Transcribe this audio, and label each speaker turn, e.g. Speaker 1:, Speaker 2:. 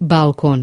Speaker 1: балкон.